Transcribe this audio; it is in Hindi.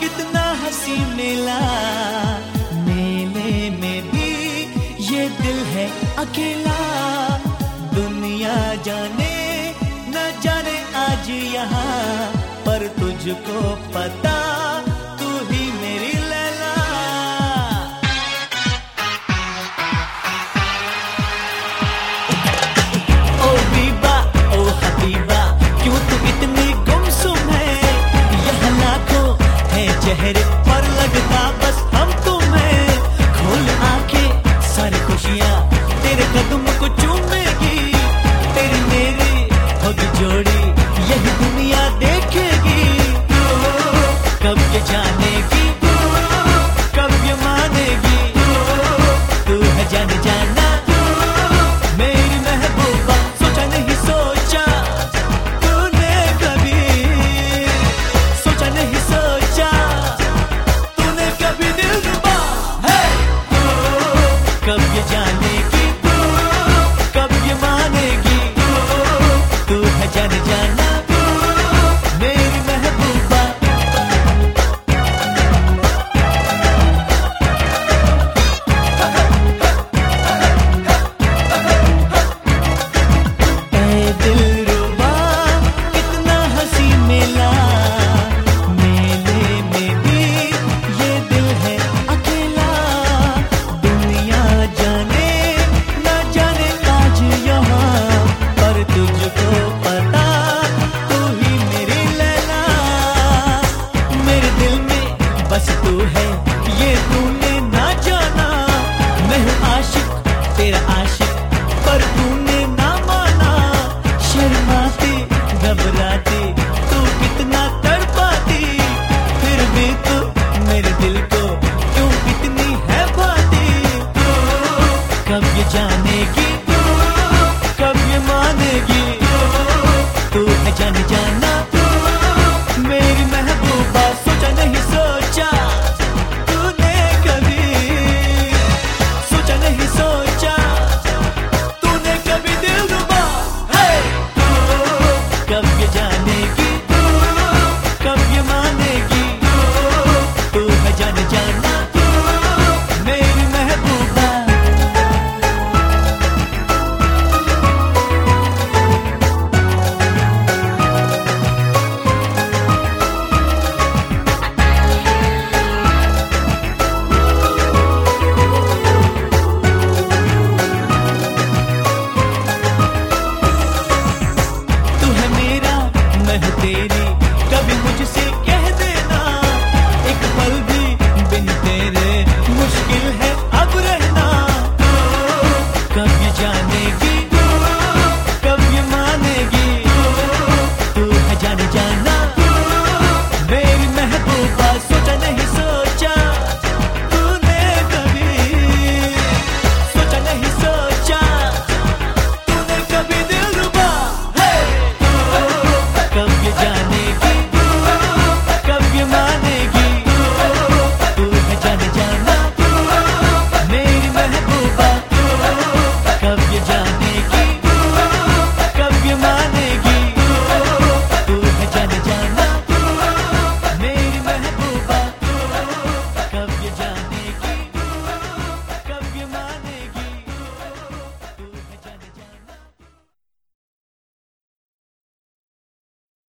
कितना मेले में भी ये दिल है अकेला। दुनिया जाने, न जाने आज यहाँ, पर तुझको पता you hit it you, John. बस तू है ये तूने कब ये जानेगी तू कब ये मा...